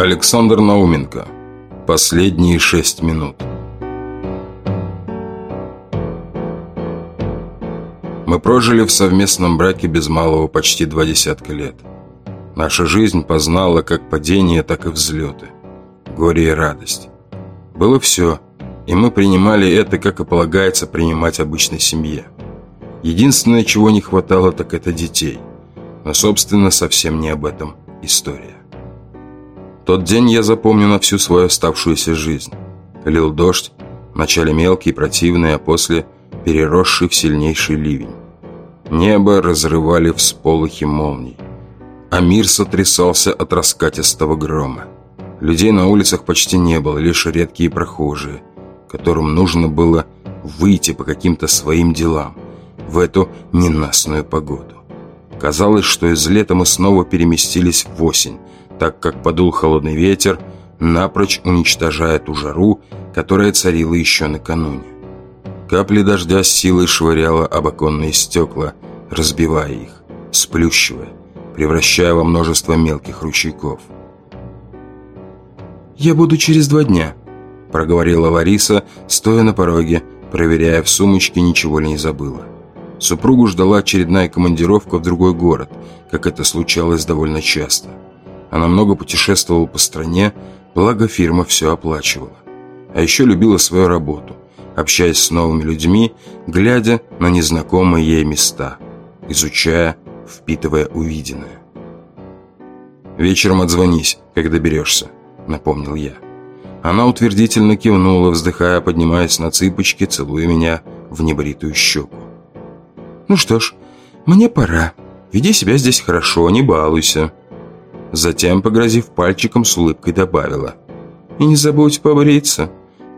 Александр Науменко. Последние шесть минут. Мы прожили в совместном браке без малого почти два десятка лет. Наша жизнь познала как падения, так и взлеты. Горе и радость. Было все, и мы принимали это, как и полагается принимать обычной семье. Единственное, чего не хватало, так это детей. Но, собственно, совсем не об этом история. Тот день я запомню на всю свою оставшуюся жизнь. Лил дождь, вначале мелкий, противный, а после переросший в сильнейший ливень. Небо разрывали всполохи молний, а мир сотрясался от раскатистого грома. Людей на улицах почти не было, лишь редкие прохожие, которым нужно было выйти по каким-то своим делам в эту ненастную погоду. Казалось, что из лета мы снова переместились в осень, так как подул холодный ветер, напрочь уничтожая ту жару, которая царила еще накануне. Капли дождя с силой швыряла об оконные стекла, разбивая их, сплющивая, превращая во множество мелких ручейков. «Я буду через два дня», – проговорила Лариса, стоя на пороге, проверяя в сумочке, ничего ли не забыла. Супругу ждала очередная командировка в другой город, как это случалось довольно часто – она много путешествовала по стране, благо фирма все оплачивала. А еще любила свою работу, общаясь с новыми людьми, глядя на незнакомые ей места, изучая, впитывая увиденное. «Вечером отзвонись, когда доберешься», — напомнил я. Она утвердительно кивнула, вздыхая, поднимаясь на цыпочки, целуя меня в небритую щеку. «Ну что ж, мне пора. Веди себя здесь хорошо, не балуйся». Затем, погрозив пальчиком, с улыбкой добавила. «И не забудь побриться.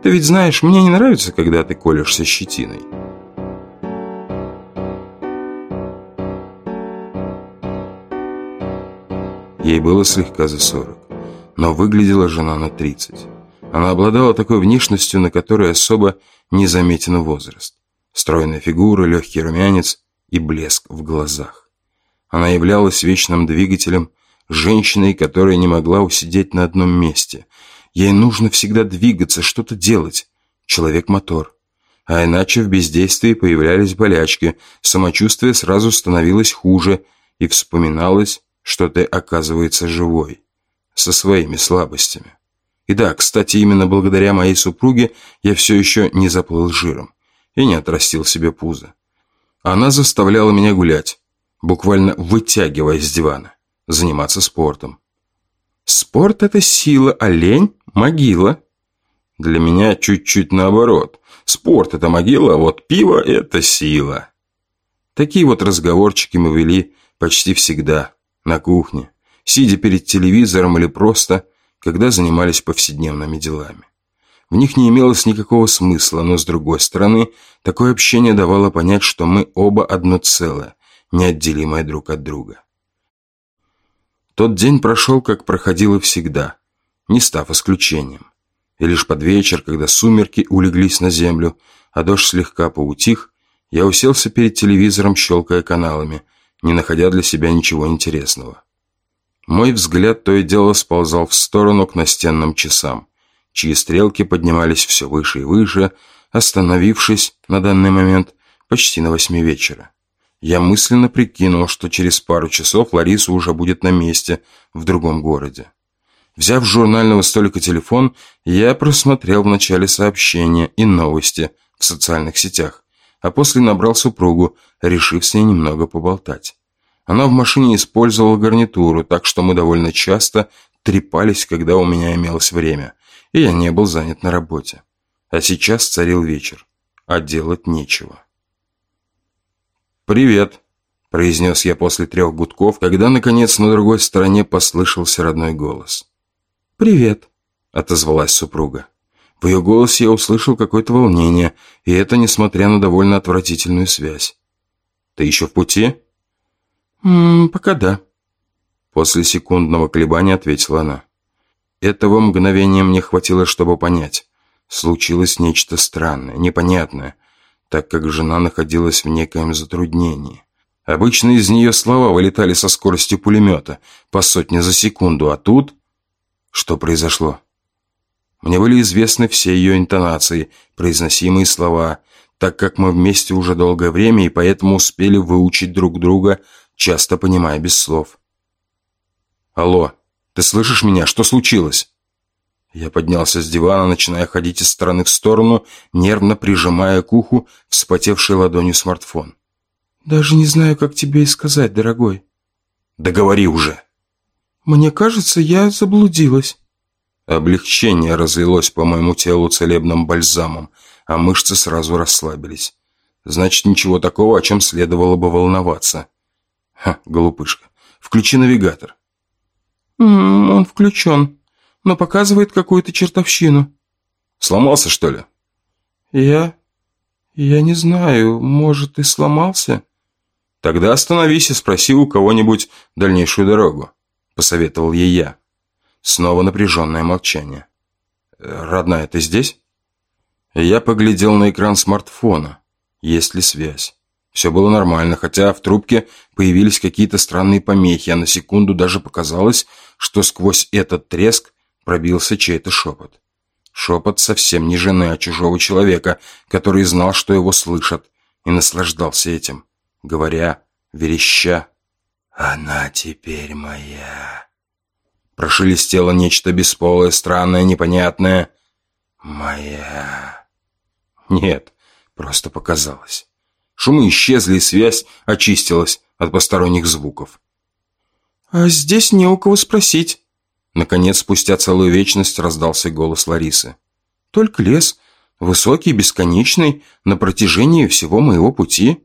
Ты ведь знаешь, мне не нравится, когда ты колешься щетиной». Ей было слегка за сорок, но выглядела жена на тридцать. Она обладала такой внешностью, на которой особо не заметен возраст. Стройная фигура, легкий румянец и блеск в глазах. Она являлась вечным двигателем женщиной, которая не могла усидеть на одном месте. Ей нужно всегда двигаться, что-то делать. Человек-мотор. А иначе в бездействии появлялись болячки, самочувствие сразу становилось хуже, и вспоминалось, что ты, оказывается, живой. Со своими слабостями. И да, кстати, именно благодаря моей супруге я все еще не заплыл жиром и не отрастил себе пузо. Она заставляла меня гулять, буквально вытягивая с дивана заниматься спортом. Спорт – это сила, а лень – могила. Для меня чуть-чуть наоборот. Спорт – это могила, а вот пиво – это сила. Такие вот разговорчики мы вели почти всегда на кухне, сидя перед телевизором или просто, когда занимались повседневными делами. В них не имелось никакого смысла, но, с другой стороны, такое общение давало понять, что мы оба одно целое, неотделимое друг от друга. Тот день прошел, как проходил и всегда, не став исключением. И лишь под вечер, когда сумерки улеглись на землю, а дождь слегка поутих, я уселся перед телевизором, щелкая каналами, не находя для себя ничего интересного. Мой взгляд то и дело сползал в сторону к настенным часам, чьи стрелки поднимались все выше и выше, остановившись на данный момент почти на восьми вечера. Я мысленно прикинул, что через пару часов Лариса уже будет на месте в другом городе. Взяв с журнального столика телефон, я просмотрел в начале сообщения и новости в социальных сетях, а после набрал супругу, решив с ней немного поболтать. Она в машине использовала гарнитуру, так что мы довольно часто трепались, когда у меня имелось время, и я не был занят на работе. А сейчас царил вечер, а делать нечего. «Привет», – произнес я после трех гудков, когда, наконец, на другой стороне послышался родной голос. «Привет», – отозвалась супруга. В ее голосе я услышал какое-то волнение, и это несмотря на довольно отвратительную связь. «Ты еще в пути?» «М -м, «Пока да», – после секундного колебания ответила она. Этого мгновения мне хватило, чтобы понять. Случилось нечто странное, непонятное, так как жена находилась в некоем затруднении. Обычно из нее слова вылетали со скоростью пулемета, по сотне за секунду, а тут... Что произошло? Мне были известны все ее интонации, произносимые слова, так как мы вместе уже долгое время и поэтому успели выучить друг друга, часто понимая без слов. «Алло, ты слышишь меня? Что случилось?» Я поднялся с дивана, начиная ходить из стороны в сторону, нервно прижимая к уху вспотевшей ладонью смартфон. «Даже не знаю, как тебе и сказать, дорогой». «Да говори уже!» «Мне кажется, я заблудилась». Облегчение разлилось по моему телу целебным бальзамом, а мышцы сразу расслабились. Значит, ничего такого, о чем следовало бы волноваться. Ха, голупышка, включи навигатор. М -м, он включен, но показывает какую-то чертовщину. Сломался, что ли? Я... я не знаю, может, и сломался? Тогда остановись и спроси у кого-нибудь дальнейшую дорогу, посоветовал ей я. Снова напряженное молчание. «Э, «Родная, ты здесь?» Я поглядел на экран смартфона. Есть ли связь? Все было нормально, хотя в трубке появились какие-то странные помехи, а на секунду даже показалось, что сквозь этот треск пробился чей-то шепот. Шепот совсем не жены, а чужого человека, который знал, что его слышат, и наслаждался этим, говоря, вереща. «Она теперь моя». Прошелестело нечто бесполое, странное, непонятное. «Моя...» Нет, просто показалось. Шумы исчезли, и связь очистилась от посторонних звуков. «А здесь не у кого спросить». Наконец, спустя целую вечность, раздался голос Ларисы. «Только лес, высокий, бесконечный, на протяжении всего моего пути».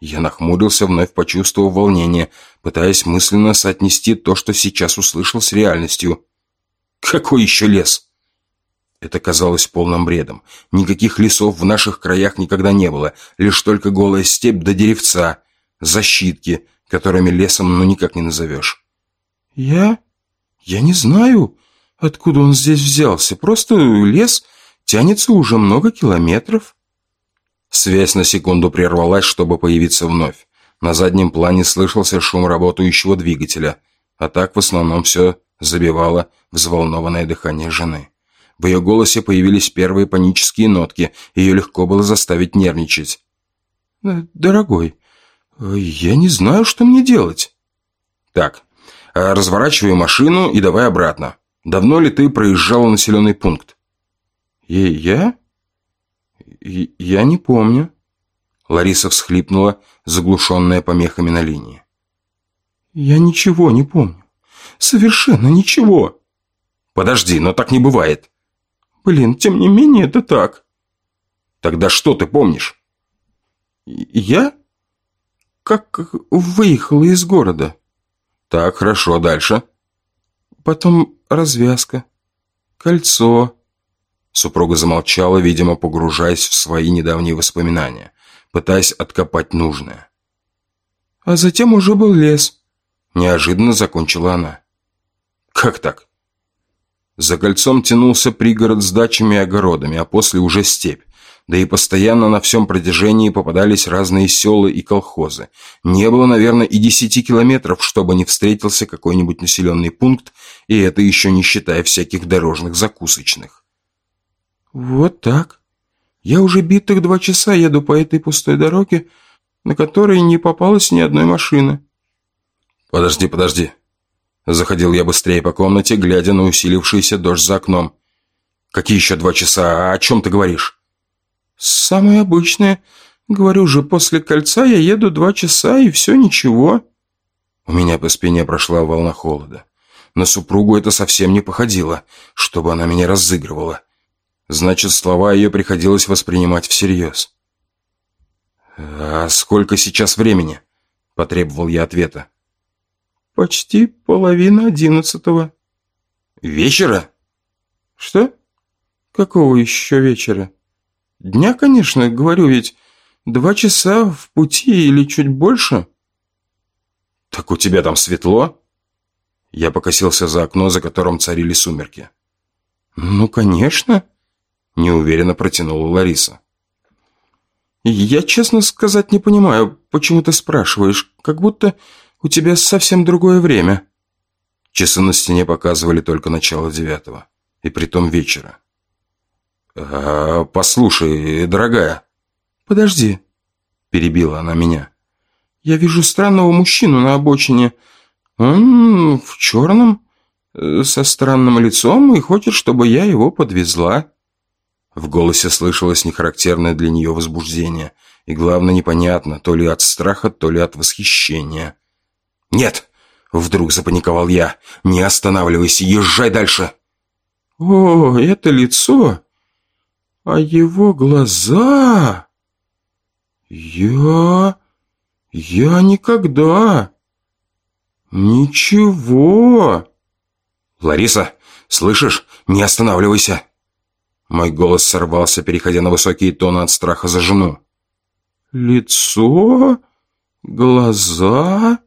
Я нахмурился, вновь почувствовав волнение, пытаясь мысленно соотнести то, что сейчас услышал с реальностью. «Какой еще лес?» Это казалось полным бредом. Никаких лесов в наших краях никогда не было, лишь только голая степь до деревца, защитки, которыми лесом ну никак не назовешь. «Я? Я не знаю, откуда он здесь взялся. Просто лес тянется уже много километров». Связь на секунду прервалась, чтобы появиться вновь. На заднем плане слышался шум работающего двигателя, а так в основном все забивало взволнованное дыхание жены. В ее голосе появились первые панические нотки, ее легко было заставить нервничать. «Э, «Дорогой, я не знаю, что мне делать». «Так, а разворачивай машину и давай обратно. Давно ли ты проезжала населенный пункт?» «И я?» «Я не помню». Лариса всхлипнула, заглушенная помехами на линии. «Я ничего не помню. Совершенно ничего». «Подожди, но так не бывает». «Блин, тем не менее, это так». «Тогда что ты помнишь?» «Я? Как выехала из города». «Так, хорошо, дальше». «Потом развязка, кольцо, Супруга замолчала, видимо, погружаясь в свои недавние воспоминания, пытаясь откопать нужное. «А затем уже был лес», – неожиданно закончила она. «Как так?» За кольцом тянулся пригород с дачами и огородами, а после уже степь. Да и постоянно на всем протяжении попадались разные села и колхозы. Не было, наверное, и десяти километров, чтобы не встретился какой-нибудь населенный пункт, и это еще не считая всяких дорожных закусочных. «Вот так. Я уже битых два часа еду по этой пустой дороге, на которой не попалось ни одной машины». «Подожди, подожди». Заходил я быстрее по комнате, глядя на усилившийся дождь за окном. «Какие еще два часа? О чем ты говоришь?» «Самое обычное. Говорю же, после кольца я еду два часа, и все ничего». У меня по спине прошла волна холода. На супругу это совсем не походило, чтобы она меня разыгрывала. Значит, слова ее приходилось воспринимать всерьез. «А сколько сейчас времени?» – потребовал я ответа. «Почти половина одиннадцатого». «Вечера?» «Что? Какого еще вечера?» «Дня, конечно, говорю, ведь два часа в пути или чуть больше». «Так у тебя там светло?» Я покосился за окно, за которым царили сумерки. «Ну, конечно», неуверенно протянула Лариса. «Я, честно сказать, не понимаю, почему ты спрашиваешь, как будто у тебя совсем другое время». Часы на стене показывали только начало девятого. И притом вечера. «А, «Послушай, дорогая...» «Подожди», — перебила она меня. «Я вижу странного мужчину на обочине. Он в черном, э, со странным лицом и хочет, чтобы я его подвезла». В голосе слышалось нехарактерное для нее возбуждение. И главное, непонятно, то ли от страха, то ли от восхищения. «Нет!» — вдруг запаниковал я. «Не останавливайся, езжай дальше!» «О, это лицо! А его глаза...» «Я... я никогда... ничего...» «Лариса, слышишь? Не останавливайся!» Мой голос сорвался, переходя на высокие тоны от страха за жену. «Лицо? Глаза?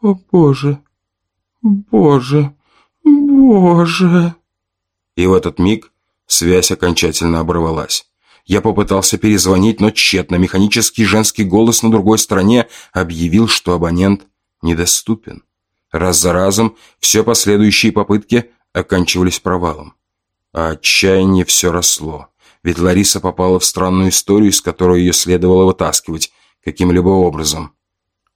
О, Боже! Боже! Боже!» И в этот миг связь окончательно оборвалась. Я попытался перезвонить, но тщетно. Механический женский голос на другой стороне объявил, что абонент недоступен. Раз за разом все последующие попытки оканчивались провалом. А отчаяние все росло. Ведь Лариса попала в странную историю, из которой ее следовало вытаскивать каким-либо образом.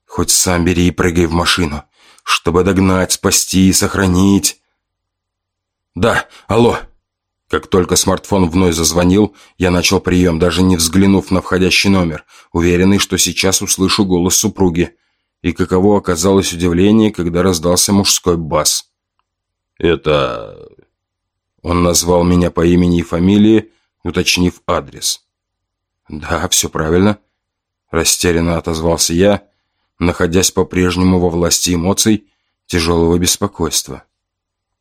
Хоть сам бери и прыгай в машину, чтобы догнать, спасти и сохранить. Да, алло. Как только смартфон вновь зазвонил, я начал прием, даже не взглянув на входящий номер, уверенный, что сейчас услышу голос супруги. И каково оказалось удивление, когда раздался мужской бас. «Это он назвал меня по имени и фамилии, уточнив адрес. «Да, все правильно», – растерянно отозвался я, находясь по-прежнему во власти эмоций тяжелого беспокойства.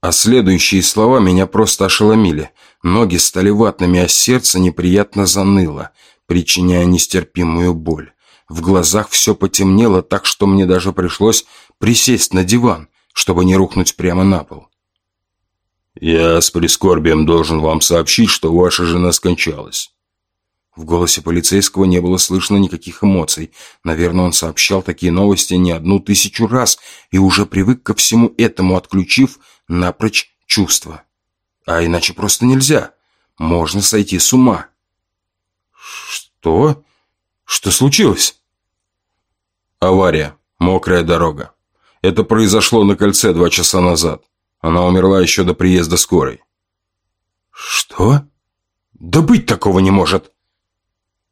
А следующие слова меня просто ошеломили. Ноги стали ватными, а сердце неприятно заныло, причиняя нестерпимую боль. В глазах все потемнело так, что мне даже пришлось присесть на диван, чтобы не рухнуть прямо на пол. «Я с прискорбием должен вам сообщить, что ваша жена скончалась». В голосе полицейского не было слышно никаких эмоций. Наверное, он сообщал такие новости не одну тысячу раз и уже привык ко всему этому, отключив напрочь чувства. А иначе просто нельзя. Можно сойти с ума. «Что? Что случилось?» «Авария. Мокрая дорога. Это произошло на кольце два часа назад. Она умерла еще до приезда скорой. Что? Да быть такого не может.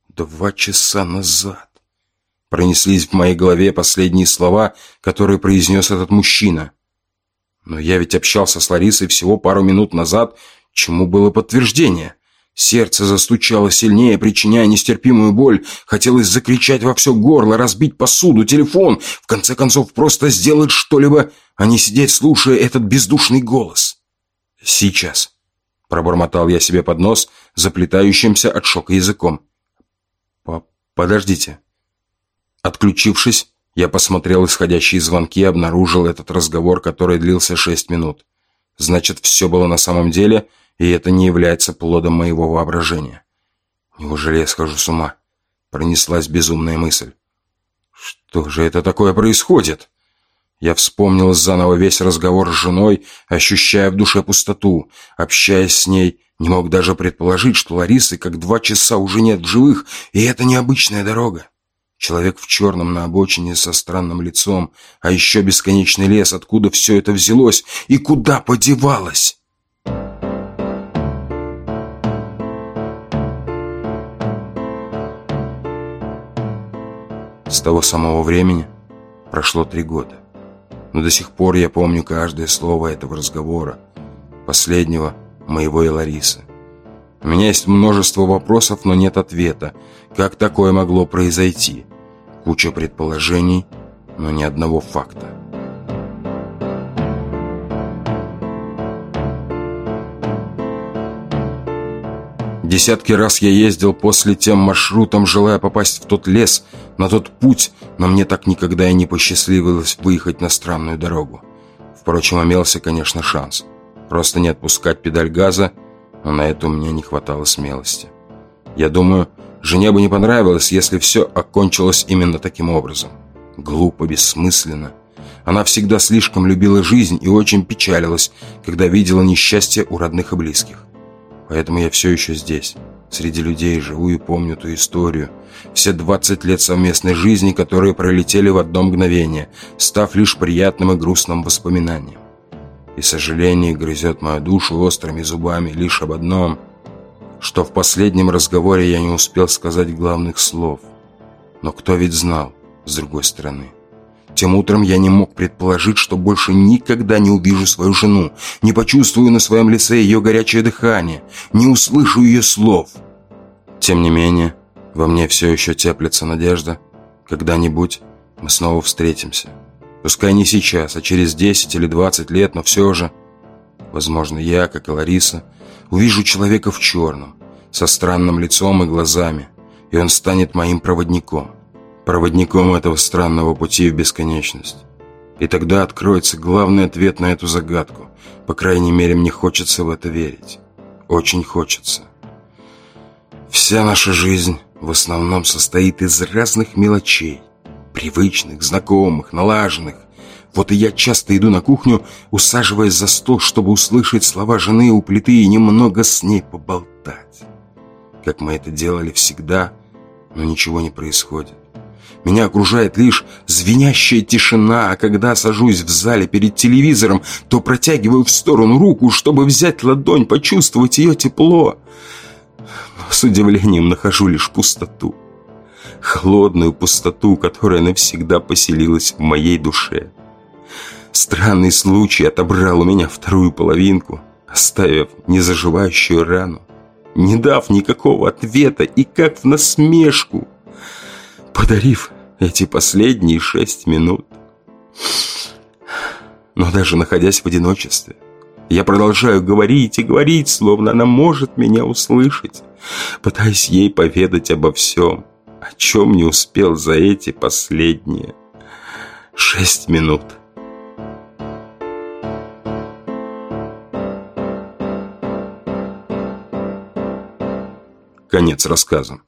Два часа назад. Пронеслись в моей голове последние слова, которые произнес этот мужчина. Но я ведь общался с Ларисой всего пару минут назад, чему было подтверждение. Сердце застучало сильнее, причиняя нестерпимую боль. Хотелось закричать во все горло, разбить посуду, телефон. В конце концов, просто сделать что-либо, а не сидеть, слушая этот бездушный голос. «Сейчас», — пробормотал я себе под нос, заплетающимся от шока языком. «Подождите». Отключившись, я посмотрел исходящие звонки и обнаружил этот разговор, который длился шесть минут. Значит, все было на самом деле, и это не является плодом моего воображения. Неужели я схожу с ума? Пронеслась безумная мысль. Что же это такое происходит? Я вспомнил заново весь разговор с женой, ощущая в душе пустоту. Общаясь с ней, не мог даже предположить, что Ларисы как два часа уже нет в живых, и это необычная дорога. Человек в черном на обочине со странным лицом, а еще бесконечный лес, откуда все это взялось и куда подевалось. С того самого времени прошло три года. Но до сих пор я помню каждое слово этого разговора, последнего моего и Ларисы. У меня есть множество вопросов, но нет ответа. Как такое могло произойти? Куча предположений, но ни одного факта. Десятки раз я ездил после тем маршрутом, желая попасть в тот лес, на тот путь, но мне так никогда и не посчастливилось выехать на странную дорогу. Впрочем, имелся, конечно, шанс. Просто не отпускать педаль газа, но на это у меня не хватало смелости. Я думаю, жене бы не понравилось, если все окончилось именно таким образом. Глупо, бессмысленно. Она всегда слишком любила жизнь и очень печалилась, когда видела несчастье у родных и близких. Поэтому я все еще здесь, среди людей, живу и помню ту историю. Все 20 лет совместной жизни, которые пролетели в одно мгновение, став лишь приятным и грустным воспоминанием. И сожаление грызет мою душу острыми зубами лишь об одном, что в последнем разговоре я не успел сказать главных слов. Но кто ведь знал, с другой стороны. Тем утром я не мог предположить, что больше никогда не увижу свою жену, не почувствую на своем лице ее горячее дыхание, не услышу ее слов. Тем не менее, во мне все еще теплится надежда. Когда-нибудь мы снова встретимся. Пускай не сейчас, а через 10 или 20 лет, но все же. Возможно, я, как и Лариса, увижу человека в черном, со странным лицом и глазами, и он станет моим проводником проводником этого странного пути в бесконечность. И тогда откроется главный ответ на эту загадку. По крайней мере, мне хочется в это верить. Очень хочется. Вся наша жизнь в основном состоит из разных мелочей. Привычных, знакомых, налаженных. Вот и я часто иду на кухню, усаживаясь за стол, чтобы услышать слова жены у плиты и немного с ней поболтать. Как мы это делали всегда, но ничего не происходит. Меня окружает лишь звенящая тишина, а когда сажусь в зале перед телевизором, то протягиваю в сторону руку, чтобы взять ладонь, почувствовать ее тепло. Но с удивлением нахожу лишь пустоту. Холодную пустоту, которая навсегда поселилась в моей душе. Странный случай отобрал у меня вторую половинку, оставив незаживающую рану, не дав никакого ответа и как в насмешку, подарив эти последние шесть минут. Но даже находясь в одиночестве, я продолжаю говорить и говорить, словно она может меня услышать, пытаясь ей поведать обо всем, о чем не успел за эти последние шесть минут. Конец рассказа.